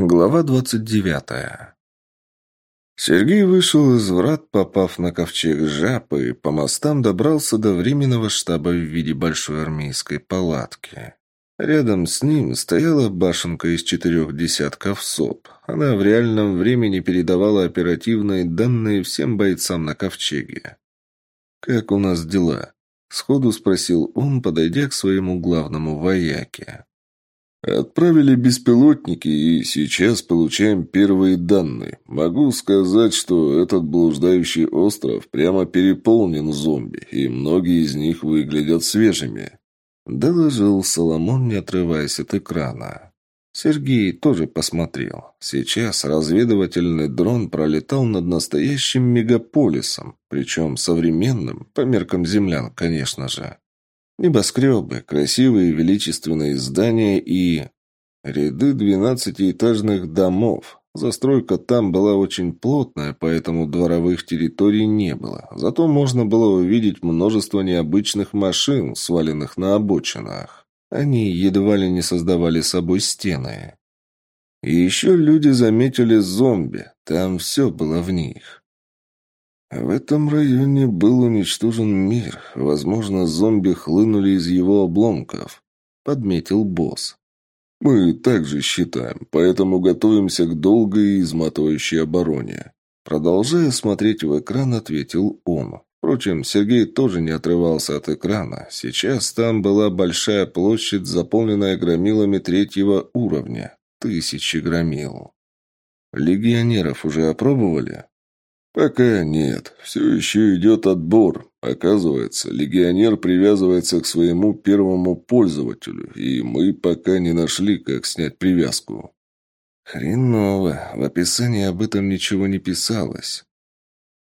Глава двадцать девятая. Сергей вышел из врат, попав на ковчег жаб, и по мостам добрался до временного штаба в виде большой армейской палатки. Рядом с ним стояла башенка из четырех десятков СОП. Она в реальном времени передавала оперативные данные всем бойцам на ковчеге. «Как у нас дела?» — сходу спросил он, подойдя к своему главному вояке. Отправили беспилотники, и сейчас получаем первые данные. Могу сказать, что этот блуждающий остров прямо переполнен зомби, и многие из них выглядят свежими. Доложил Соломон, не отрываясь от экрана. Сергей тоже посмотрел. Сейчас разведывательный дрон пролетал над настоящим мегаполисом, причем современным, по меркам землян, конечно же. Небоскребы, красивые величественные здания и... Ряды двенадцатиэтажных домов. Застройка там была очень плотная, поэтому дворовых территорий не было. Зато можно было увидеть множество необычных машин, сваленных на обочинах. Они едва ли не создавали собой стены. И еще люди заметили зомби. Там все было в них. В этом районе был уничтожен мир. Возможно, зомби хлынули из его обломков, подметил босс. Мы также считаем, поэтому готовимся к долгой и изматывающей обороне. Продолжая смотреть в экран, ответил он. Впрочем, Сергей тоже не отрывался от экрана. Сейчас там была большая площадь, заполненная громилами третьего уровня. Тысячи громил. Легионеров уже опробовали? «Пока нет. Все еще идет отбор. Оказывается, легионер привязывается к своему первому пользователю, и мы пока не нашли, как снять привязку». «Хреново. В описании об этом ничего не писалось».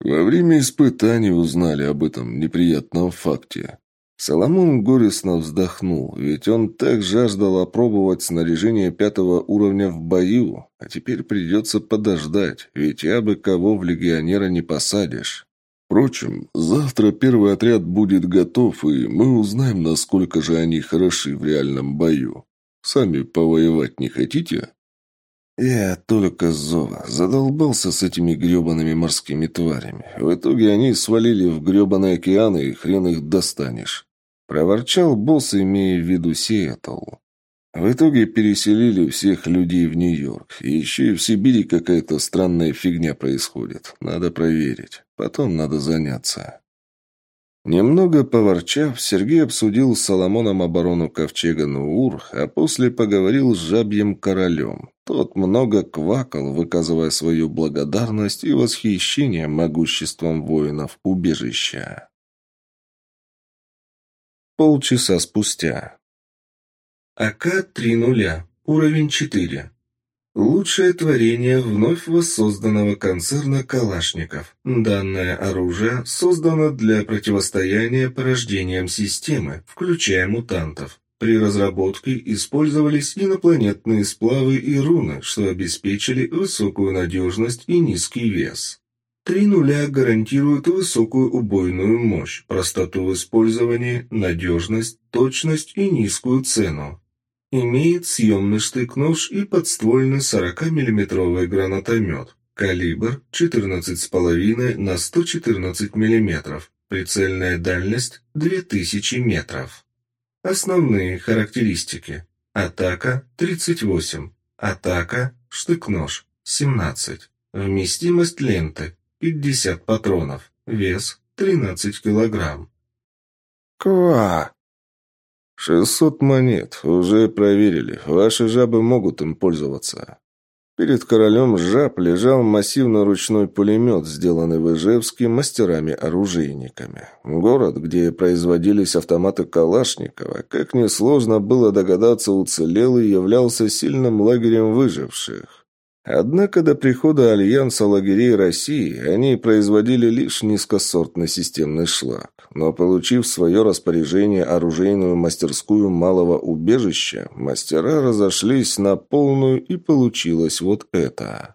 «Во время испытаний узнали об этом неприятном факте. Соломон горестно вздохнул, ведь он так жаждал опробовать снаряжение пятого уровня в бою, а теперь придется подождать, ведь я бы кого в легионера не посадишь. Впрочем, завтра первый отряд будет готов, и мы узнаем, насколько же они хороши в реальном бою. Сами повоевать не хотите? Я только зова. Задолбался с этими гребаными морскими тварями. В итоге они свалили в гребаные океаны, и хрен их достанешь. Проворчал босс, имея в виду Сиэтл. В итоге переселили всех людей в Нью-Йорк. И еще и в Сибири какая-то странная фигня происходит. Надо проверить. Потом надо заняться. Немного поворчав, Сергей обсудил с Соломоном оборону ковчега Нуур, а после поговорил с жабьим королем. Тот много квакал, выказывая свою благодарность и восхищение могуществом воинов убежища. Полчаса спустя. АК-3 Уровень 4. Лучшее творение вновь воссозданного концерна «Калашников». Данное оружие создано для противостояния порождениям системы, включая мутантов. При разработке использовались инопланетные сплавы и руны, что обеспечили высокую надежность и низкий вес. Три нуля гарантируют высокую убойную мощь, простоту в использовании, надежность, точность и низкую цену. Имеет съемный штык-нож и подствольный 40-мм гранатомет. Калибр 14,5 на 114 мм. Прицельная дальность 2000 метров. Основные характеристики. Атака 38. Атака штык-нож 17. Вместимость ленты 50 патронов. Вес 13 килограмм. Ква! «Шестьсот монет. Уже проверили. Ваши жабы могут им пользоваться». Перед королем жаб лежал массивно ручной пулемет, сделанный в Ижевске мастерами-оружейниками. Город, где производились автоматы Калашникова, как несложно было догадаться, уцелел и являлся сильным лагерем выживших. Однако до прихода Альянса лагерей России они производили лишь низкосортный системный шлак. Но получив свое распоряжение оружейную мастерскую малого убежища, мастера разошлись на полную и получилось вот это.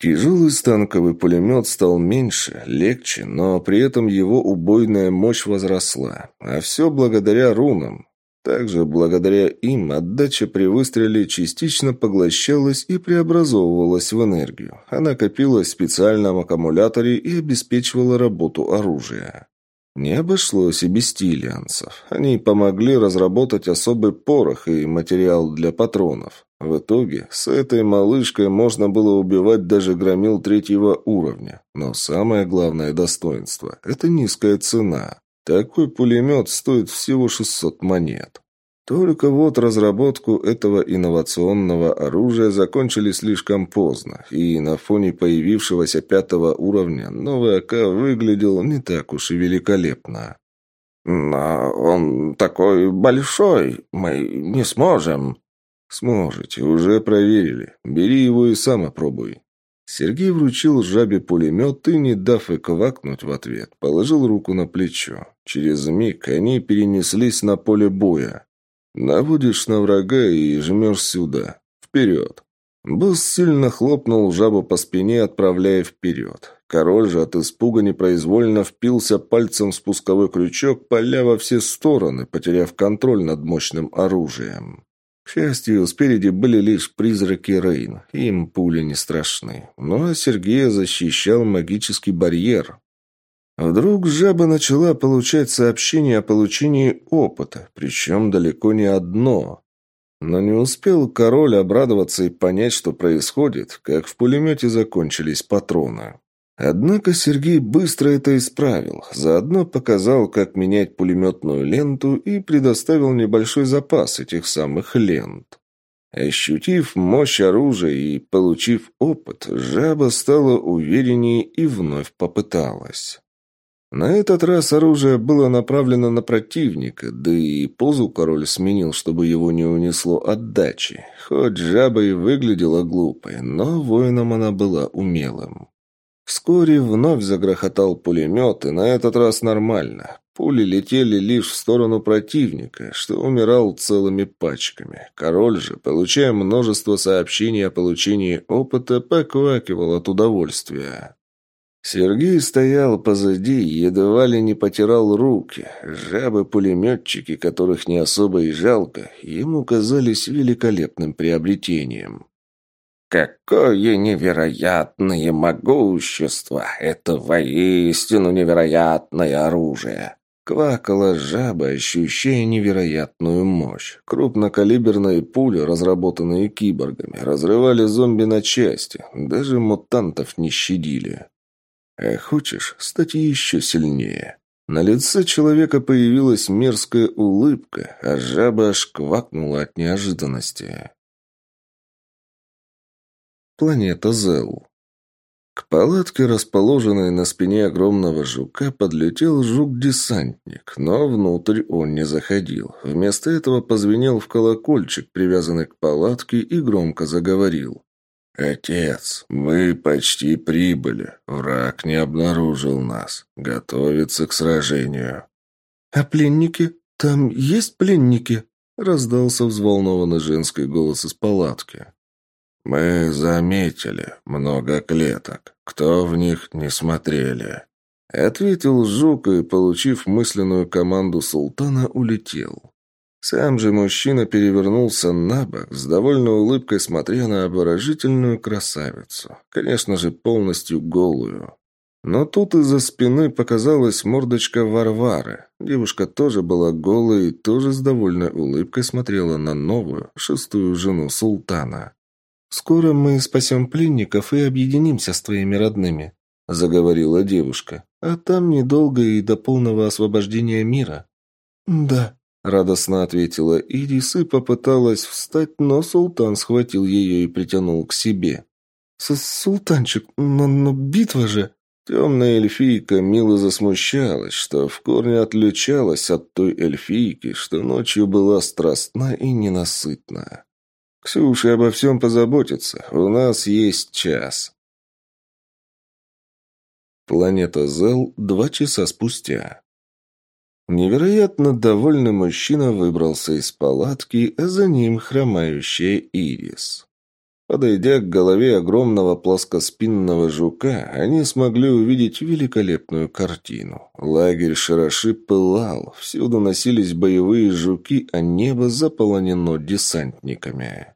Тяжелый станковый пулемет стал меньше, легче, но при этом его убойная мощь возросла. А все благодаря рунам. Также благодаря им отдача при выстреле частично поглощалась и преобразовывалась в энергию. Она копилась в специальном аккумуляторе и обеспечивала работу оружия. Не обошлось и без стилианцев. Они помогли разработать особый порох и материал для патронов. В итоге с этой малышкой можно было убивать даже громил третьего уровня. Но самое главное достоинство – это низкая цена. Такой пулемет стоит всего 600 монет. Только вот разработку этого инновационного оружия закончили слишком поздно, и на фоне появившегося пятого уровня новый АК выглядел не так уж и великолепно. «Но он такой большой, мы не сможем». «Сможете, уже проверили. Бери его и сам опробуй». Сергей вручил жабе пулемет и, не дав и квакнуть в ответ, положил руку на плечо. Через миг они перенеслись на поле боя. Наводишь на врага и жмешь сюда. Вперед. Босс сильно хлопнул жабу по спине, отправляя вперед. Король же от испуга непроизвольно впился пальцем в спусковой крючок, поля во все стороны, потеряв контроль над мощным оружием. К счастью, спереди были лишь призраки Рейн, им пули не страшны. А Сергея защищал магический барьер. Вдруг жаба начала получать сообщение о получении опыта, причем далеко не одно. Но не успел король обрадоваться и понять, что происходит, как в пулемете закончились патроны. Однако Сергей быстро это исправил, заодно показал, как менять пулеметную ленту и предоставил небольшой запас этих самых лент. Ощутив мощь оружия и получив опыт, жаба стала увереннее и вновь попыталась. На этот раз оружие было направлено на противника, да и позу король сменил, чтобы его не унесло отдачи. Хоть жаба и выглядела глупой, но воином она была умелым. Вскоре вновь загрохотал пулемет, и на этот раз нормально. Пули летели лишь в сторону противника, что умирал целыми пачками. Король же, получая множество сообщений о получении опыта, поквакивал от удовольствия. Сергей стоял позади и едва ли не потирал руки. Жабы-пулеметчики, которых не особо и жалко, ему казались великолепным приобретением. «Какое невероятное могущество! Это воистину невероятное оружие!» Квакала жаба, ощущая невероятную мощь. Крупнокалиберные пули, разработанные киборгами, разрывали зомби на части, даже мутантов не щадили. А хочешь стать еще сильнее? На лице человека появилась мерзкая улыбка, а жаба аж квакнула от неожиданности. Планета Зел. К палатке, расположенной на спине огромного жука, подлетел жук-десантник, но внутрь он не заходил. Вместо этого позвенел в колокольчик, привязанный к палатке, и громко заговорил. «Отец, мы почти прибыли. Враг не обнаружил нас. Готовится к сражению». «А пленники? Там есть пленники?» Раздался взволнованный женский голос из палатки. «Мы заметили много клеток. Кто в них не смотрели?» Ответил Жук и, получив мысленную команду султана, улетел. Сам же мужчина перевернулся на бок, с довольной улыбкой смотря на обворожительную красавицу. Конечно же, полностью голую. Но тут из-за спины показалась мордочка Варвары. Девушка тоже была голая и тоже с довольной улыбкой смотрела на новую, шестую жену султана. «Скоро мы спасем пленников и объединимся с твоими родными», — заговорила девушка. «А там недолго и до полного освобождения мира». «Да», Радостно ответила Ирис и попыталась встать, но султан схватил ее и притянул к себе. «Султанчик, но, но битва же...» Темная эльфийка мило засмущалась, что в корне отличалась от той эльфийки, что ночью была страстна и ненасытна. «Ксюша обо всем позаботится. У нас есть час». Планета Зел два часа спустя. Невероятно довольный мужчина выбрался из палатки, а за ним хромающая Ирис. Подойдя к голове огромного плоскоспинного жука, они смогли увидеть великолепную картину. Лагерь Шараши пылал, всюду носились боевые жуки, а небо заполонено десантниками.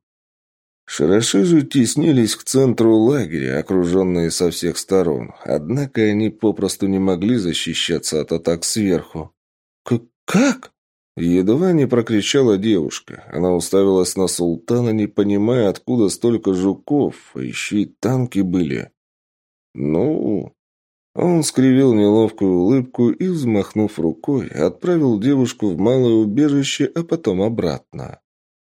Шараши же теснились к центру лагеря, окруженные со всех сторон, однако они попросту не могли защищаться от атак сверху. «Как?» Едва не прокричала девушка. Она уставилась на султана, не понимая, откуда столько жуков, а еще и танки были. «Ну...» Он скривил неловкую улыбку и, взмахнув рукой, отправил девушку в малое убежище, а потом обратно.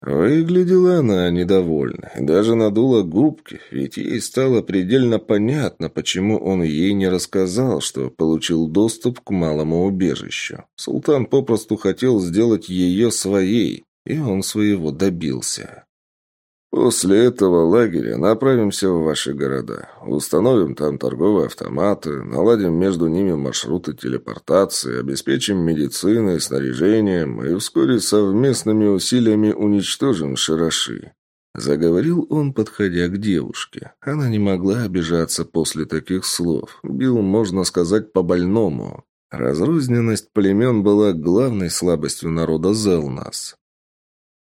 Выглядела она недовольно, даже надула губки, ведь ей стало предельно понятно, почему он ей не рассказал, что получил доступ к малому убежищу. Султан попросту хотел сделать ее своей, и он своего добился. После этого лагеря направимся в ваши города. Установим там торговые автоматы, наладим между ними маршруты телепортации, обеспечим медициной, снаряжением и вскоре совместными усилиями уничтожим шараши. Заговорил он, подходя к девушке. Она не могла обижаться после таких слов. Бил, можно сказать, по-больному. Разрозненность племен была главной слабостью народа Зелнас.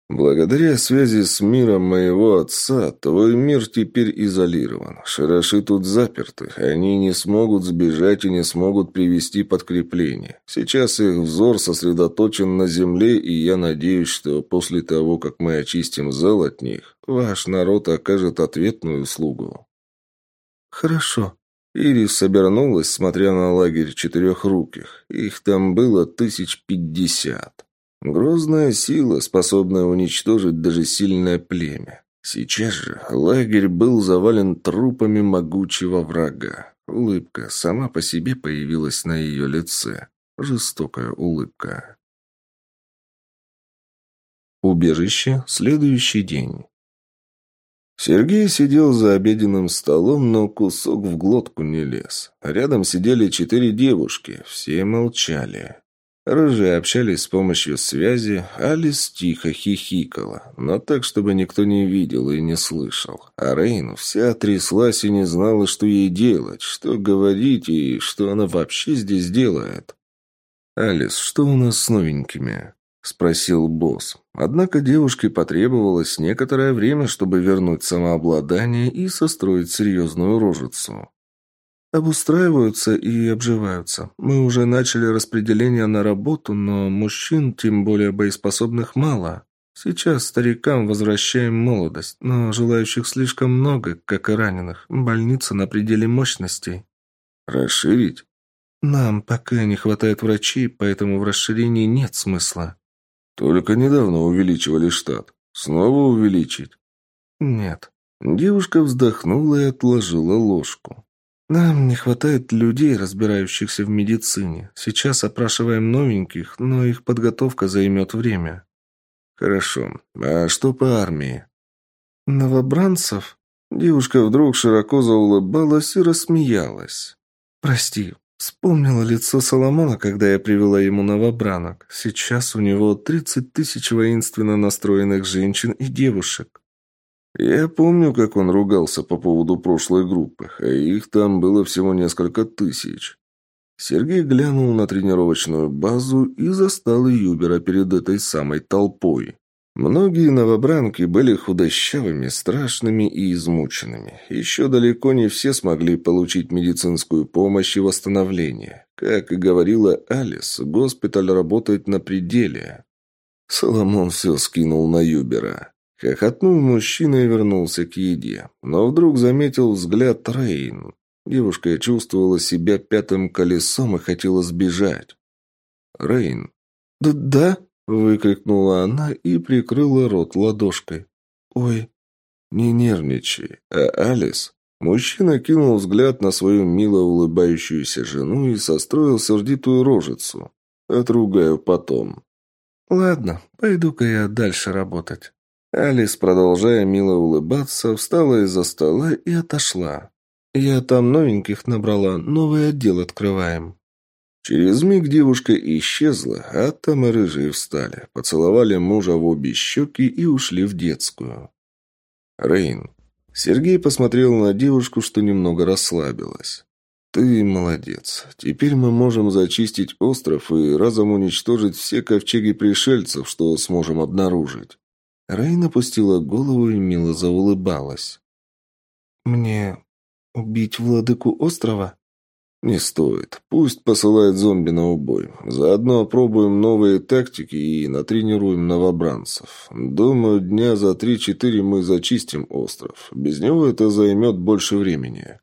Благодаря связи с миром моего отца, твой мир теперь изолирован. Шараши тут заперты. Они не смогут сбежать и не смогут привести подкрепление. Сейчас их взор сосредоточен на земле, и я надеюсь, что после того, как мы очистим зал от них, ваш народ окажет ответную услугу. Хорошо. Ирис обернулась, смотря на лагерь четырехруких. Их там было тысяч пятьдесят. Грозная сила, способная уничтожить даже сильное племя. Сейчас же лагерь был завален трупами могучего врага. Улыбка сама по себе появилась на ее лице. Жестокая улыбка. Убежище. Следующий день. Сергей сидел за обеденным столом, но кусок в глотку не лез. Рядом сидели четыре девушки, все молчали. Рыжие общались с помощью связи, Алис тихо хихикала, но так, чтобы никто не видел и не слышал. А Рейн вся тряслась и не знала, что ей делать, что говорить и что она вообще здесь делает. «Алис, что у нас с новенькими?» – спросил босс. Однако девушке потребовалось некоторое время, чтобы вернуть самообладание и состроить серьезную рожицу. Обустраиваются и обживаются. Мы уже начали распределение на работу, но мужчин, тем более боеспособных, мало. Сейчас старикам возвращаем молодость, но желающих слишком много, как и раненых. Больница на пределе мощностей. Расширить? Нам пока не хватает врачей, поэтому в расширении нет смысла. Только недавно увеличивали штат. Снова увеличить? Нет. Девушка вздохнула и отложила ложку. Нам не хватает людей, разбирающихся в медицине. Сейчас опрашиваем новеньких, но их подготовка займет время. Хорошо. А что по армии? Новобранцев? Девушка вдруг широко заулыбалась и рассмеялась. Прости, вспомнила лицо Соломона, когда я привела ему новобранок. Сейчас у него тридцать тысяч воинственно настроенных женщин и девушек. Я помню, как он ругался по поводу прошлой группы, а их там было всего несколько тысяч. Сергей глянул на тренировочную базу и застал Юбера перед этой самой толпой. Многие новобранки были худощавыми, страшными и измученными. Еще далеко не все смогли получить медицинскую помощь и восстановление. Как и говорила Алис, госпиталь работает на пределе. Соломон все скинул на Юбера. Хохотнул мужчина и вернулся к еде. Но вдруг заметил взгляд Рейн. Девушка чувствовала себя пятым колесом и хотела сбежать. «Рейн». «Да, да?» – выкрикнула она и прикрыла рот ладошкой. «Ой». «Не нервничай. А Алис?» Мужчина кинул взгляд на свою мило улыбающуюся жену и состроил сердитую рожицу. «Отругаю потом». «Ладно, пойду-ка я дальше работать». Алис, продолжая мило улыбаться, встала из-за стола и отошла. «Я там новеньких набрала, новый отдел открываем». Через миг девушка исчезла, а там и рыжие встали, поцеловали мужа в обе щеки и ушли в детскую. «Рейн, Сергей посмотрел на девушку, что немного расслабилась. «Ты молодец. Теперь мы можем зачистить остров и разом уничтожить все ковчеги пришельцев, что сможем обнаружить». Рейн опустила голову и мило заулыбалась. «Мне убить владыку острова?» «Не стоит. Пусть посылает зомби на убой. Заодно опробуем новые тактики и натренируем новобранцев. Думаю, дня за три-четыре мы зачистим остров. Без него это займет больше времени».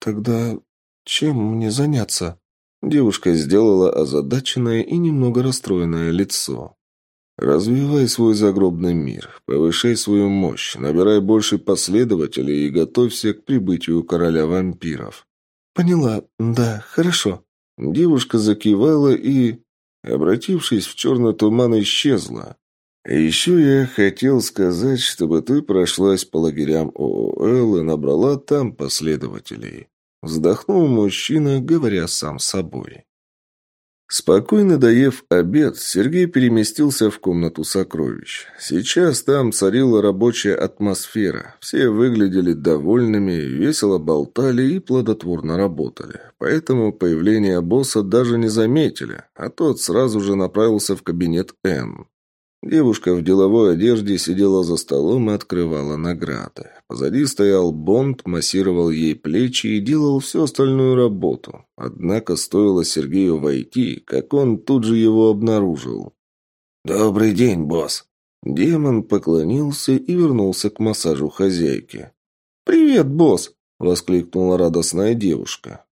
«Тогда чем мне заняться?» Девушка сделала озадаченное и немного расстроенное лицо. «Развивай свой загробный мир, повышай свою мощь, набирай больше последователей и готовься к прибытию короля вампиров». «Поняла. Да, хорошо». Девушка закивала и, обратившись в черный туман, исчезла. «Еще я хотел сказать, чтобы ты прошлась по лагерям ООЛ и набрала там последователей». Вздохнул мужчина, говоря сам собой. Спокойно доев обед, Сергей переместился в комнату сокровищ. Сейчас там царила рабочая атмосфера. Все выглядели довольными, весело болтали и плодотворно работали. Поэтому появление босса даже не заметили, а тот сразу же направился в кабинет Н. Девушка в деловой одежде сидела за столом и открывала награды. Позади стоял Бонд, массировал ей плечи и делал всю остальную работу. Однако стоило Сергею войти, как он тут же его обнаружил. «Добрый день, босс!» Демон поклонился и вернулся к массажу хозяйки. «Привет, босс!» — воскликнула радостная девушка.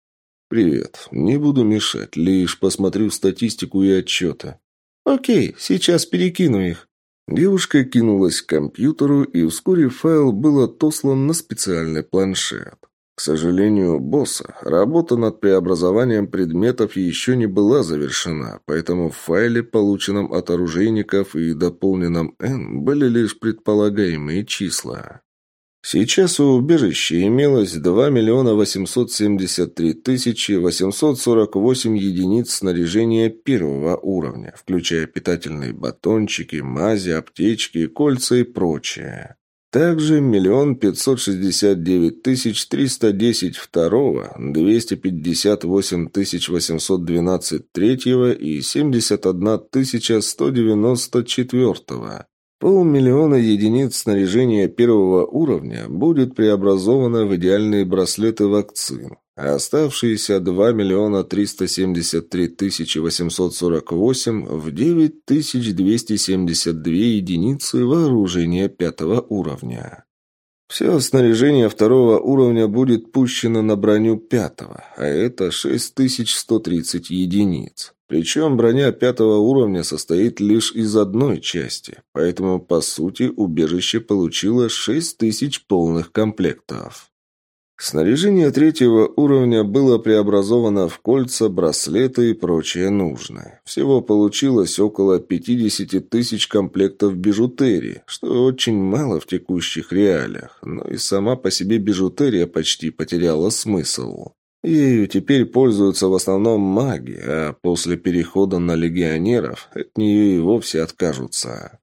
«Привет. Не буду мешать, лишь посмотрю статистику и отчеты». «Окей, сейчас перекину их». Девушка кинулась к компьютеру, и вскоре файл был отослан на специальный планшет. К сожалению, босса, работа над преобразованием предметов еще не была завершена, поэтому в файле, полученном от оружейников и дополненном N, были лишь предполагаемые числа. Сейчас у убежища имелось 2 миллиона 873 тысячи 848 единиц снаряжения первого уровня, включая питательные батончики, мази, аптечки, кольца и прочее. Также миллион пятьсот шестьдесят девять тысяч триста десять второго, двести пятьдесят восемь тысяч восемьсот двенадцать третьего и семьдесят одна тысяча сто девяносто четвертого. Полмиллиона единиц снаряжения первого уровня будет преобразовано в идеальные браслеты вакцин, а оставшиеся 2 миллиона 373 тысячи 848 в 9272 единицы вооружения пятого уровня. Все снаряжение второго уровня будет пущено на броню пятого, а это 6130 единиц. Причем броня пятого уровня состоит лишь из одной части, поэтому, по сути, убежище получило 6000 полных комплектов. Снаряжение третьего уровня было преобразовано в кольца, браслеты и прочее нужное. Всего получилось около 50 тысяч комплектов бижутерии, что очень мало в текущих реалиях, но и сама по себе бижутерия почти потеряла смысл. Ею теперь пользуются в основном маги, а после перехода на легионеров от нее и вовсе откажутся.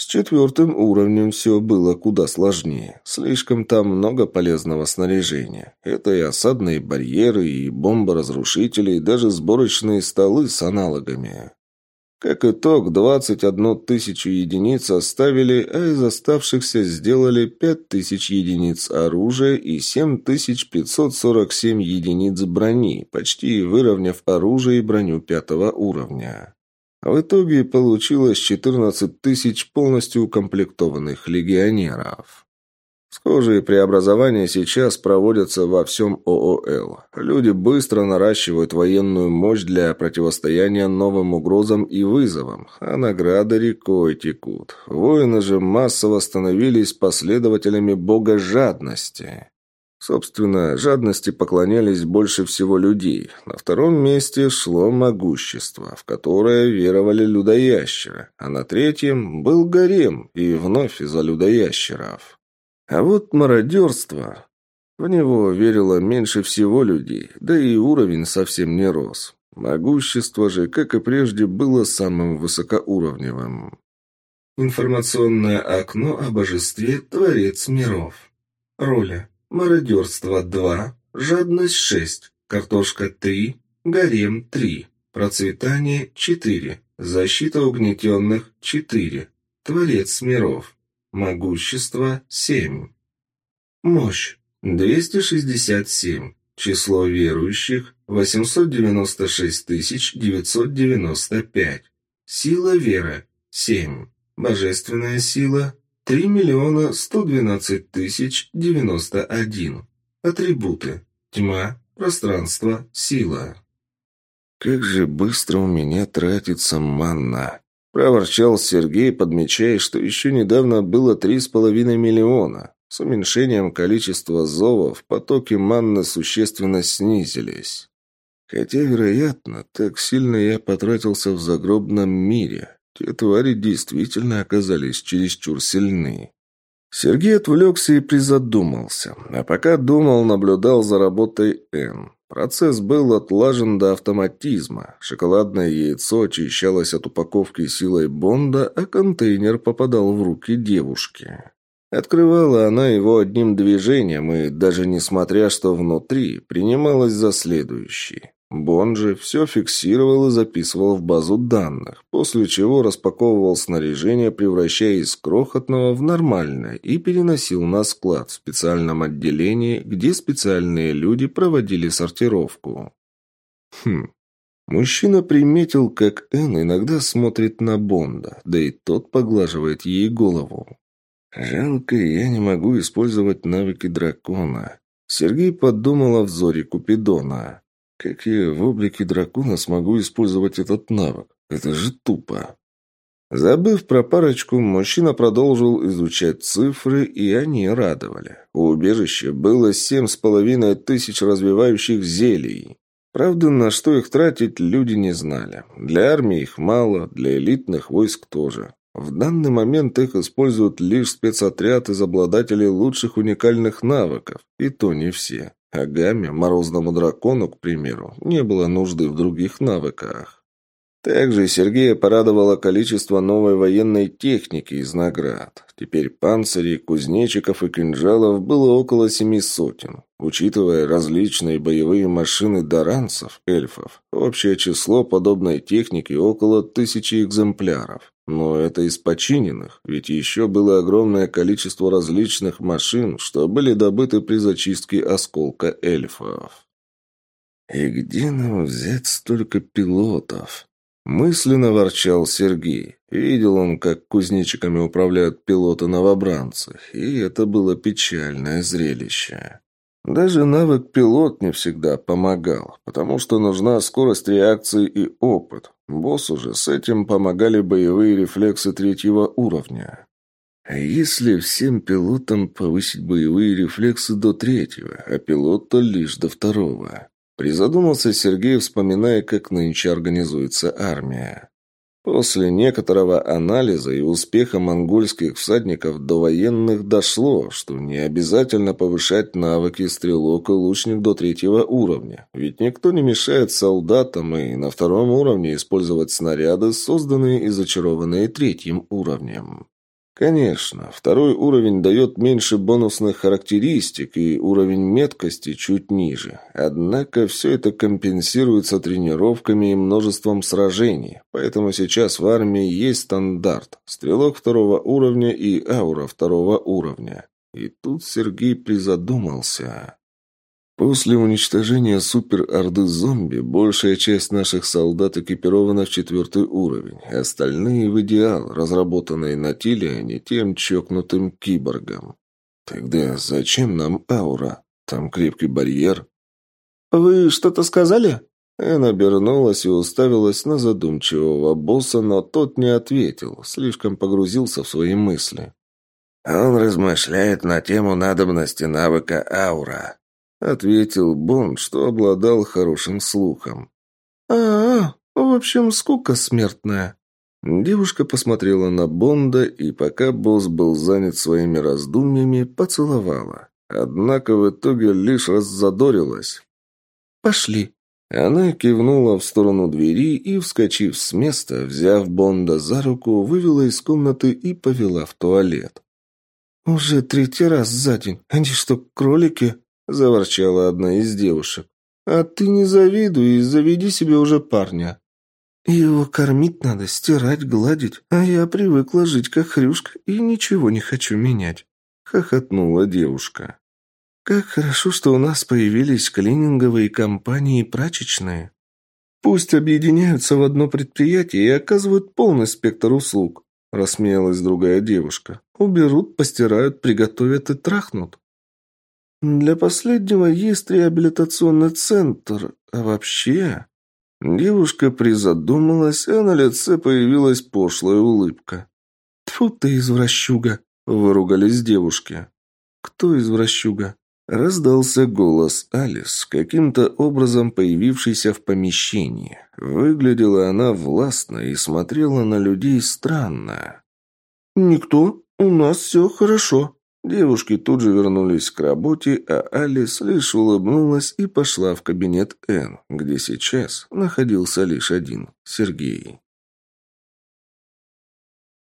С четвертым уровнем все было куда сложнее. Слишком там много полезного снаряжения. Это и осадные барьеры, и бомборазрушители, и даже сборочные столы с аналогами. Как итог, 21 тысячу единиц оставили, а из оставшихся сделали 5 тысяч единиц оружия и 7547 единиц брони, почти выровняв оружие и броню пятого уровня. В итоге получилось 14 тысяч полностью укомплектованных легионеров. Схожие преобразования сейчас проводятся во всем ООЛ. Люди быстро наращивают военную мощь для противостояния новым угрозам и вызовам, а награды рекой текут. Воины же массово становились последователями бога жадности. Собственно, жадности поклонялись больше всего людей. На втором месте шло могущество, в которое веровали людоящеры, а на третьем был гарем и вновь из-за людоящеров. А вот мародерство... В него верило меньше всего людей, да и уровень совсем не рос. Могущество же, как и прежде, было самым высокоуровневым. Информационное окно о божестве Творец миров. Роли. Мародерство 2, жадность 6, картошка 3, гарем 3, процветание 4, защита угнетенных 4, творец миров, могущество 7. Мощь 267, число верующих 896 995, сила веры 7, божественная сила Три миллиона сто двенадцать тысяч девяносто один. Атрибуты. Тьма, пространство, сила. «Как же быстро у меня тратится манна!» Проворчал Сергей, подмечая, что еще недавно было три с половиной миллиона. С уменьшением количества зовов потоки манны существенно снизились. Хотя, вероятно, так сильно я потратился в загробном мире. Те твари действительно оказались чересчур сильны. Сергей отвлекся и призадумался, а пока думал, наблюдал за работой Н. Процесс был отлажен до автоматизма. Шоколадное яйцо очищалось от упаковки силой Бонда, а контейнер попадал в руки девушки. Открывала она его одним движением и, даже несмотря что внутри, принималась за следующий. Бон все фиксировал и записывал в базу данных, после чего распаковывал снаряжение, превращая из крохотного в нормальное, и переносил на склад в специальном отделении, где специальные люди проводили сортировку. Хм. Мужчина приметил, как Энн иногда смотрит на Бонда, да и тот поглаживает ей голову. «Жалко, я не могу использовать навыки дракона». Сергей подумал о взоре Купидона. Как я в облике дракона смогу использовать этот навык? Это же тупо. Забыв про парочку, мужчина продолжил изучать цифры, и они радовали. У убежища было семь с половиной тысяч развивающих зелий. Правда, на что их тратить, люди не знали. Для армии их мало, для элитных войск тоже. В данный момент их используют лишь спецотряд из обладателей лучших уникальных навыков, и то не все. А Гамме, морозному дракону, к примеру, не было нужды в других навыках. Также Сергея порадовало количество новой военной техники из наград. Теперь панцирей, кузнечиков и кинжалов было около семи сотен. Учитывая различные боевые машины даранцев, эльфов, общее число подобной техники около тысячи экземпляров. Но это из починенных, ведь еще было огромное количество различных машин, что были добыты при зачистке осколка эльфов. «И где нам взять столько пилотов?» Мысленно ворчал Сергей. Видел он, как кузнечиками управляют пилоты-новобранцы, и это было печальное зрелище. Даже навык пилот не всегда помогал, потому что нужна скорость реакции и опыт. Боссу же с этим помогали боевые рефлексы третьего уровня. А если всем пилотам повысить боевые рефлексы до третьего, а пилота лишь до второго? Призадумался Сергей, вспоминая, как нынче организуется армия. После некоторого анализа и успеха монгольских всадников до военных дошло, что не обязательно повышать навыки стрелок и лучник до третьего уровня, ведь никто не мешает солдатам и на втором уровне использовать снаряды, созданные и зачарованные третьим уровнем. Конечно, второй уровень дает меньше бонусных характеристик и уровень меткости чуть ниже. Однако все это компенсируется тренировками и множеством сражений. Поэтому сейчас в армии есть стандарт – стрелок второго уровня и аура второго уровня. И тут Сергей призадумался. После уничтожения супер-орды зомби, большая часть наших солдат экипирована в четвертый уровень, остальные в идеал, разработанные на Тилиане тем чокнутым киборгом. Тогда зачем нам аура? Там крепкий барьер. «Вы что-то сказали?» Эн обернулась и уставилась на задумчивого босса, но тот не ответил, слишком погрузился в свои мысли. «Он размышляет на тему надобности навыка аура», Ответил Бон, что обладал хорошим слухом. «А, -а в общем, скука смертная». Девушка посмотрела на Бонда и, пока босс был занят своими раздумьями, поцеловала. Однако в итоге лишь раззадорилась. «Пошли». Она кивнула в сторону двери и, вскочив с места, взяв Бонда за руку, вывела из комнаты и повела в туалет. «Уже третий раз за день. Они что, кролики?» – заворчала одна из девушек. «А ты не завидуй и заведи себе уже парня». «Его кормить надо, стирать, гладить, а я привыкла жить как хрюшка и ничего не хочу менять», – хохотнула девушка. «Как хорошо, что у нас появились клининговые компании прачечные. Пусть объединяются в одно предприятие и оказывают полный спектр услуг», – рассмеялась другая девушка. «Уберут, постирают, приготовят и трахнут». «Для последнего есть реабилитационный центр, а вообще...» Девушка призадумалась, а на лице появилась пошлая улыбка. «Тьфу ты, извращуга!» – выругались девушки. «Кто извращуга?» Раздался голос Алис, каким-то образом появившийся в помещении. Выглядела она властно и смотрела на людей странно. «Никто. У нас все хорошо». Девушки тут же вернулись к работе, а Алис лишь улыбнулась и пошла в кабинет Н, где сейчас находился лишь один Сергей.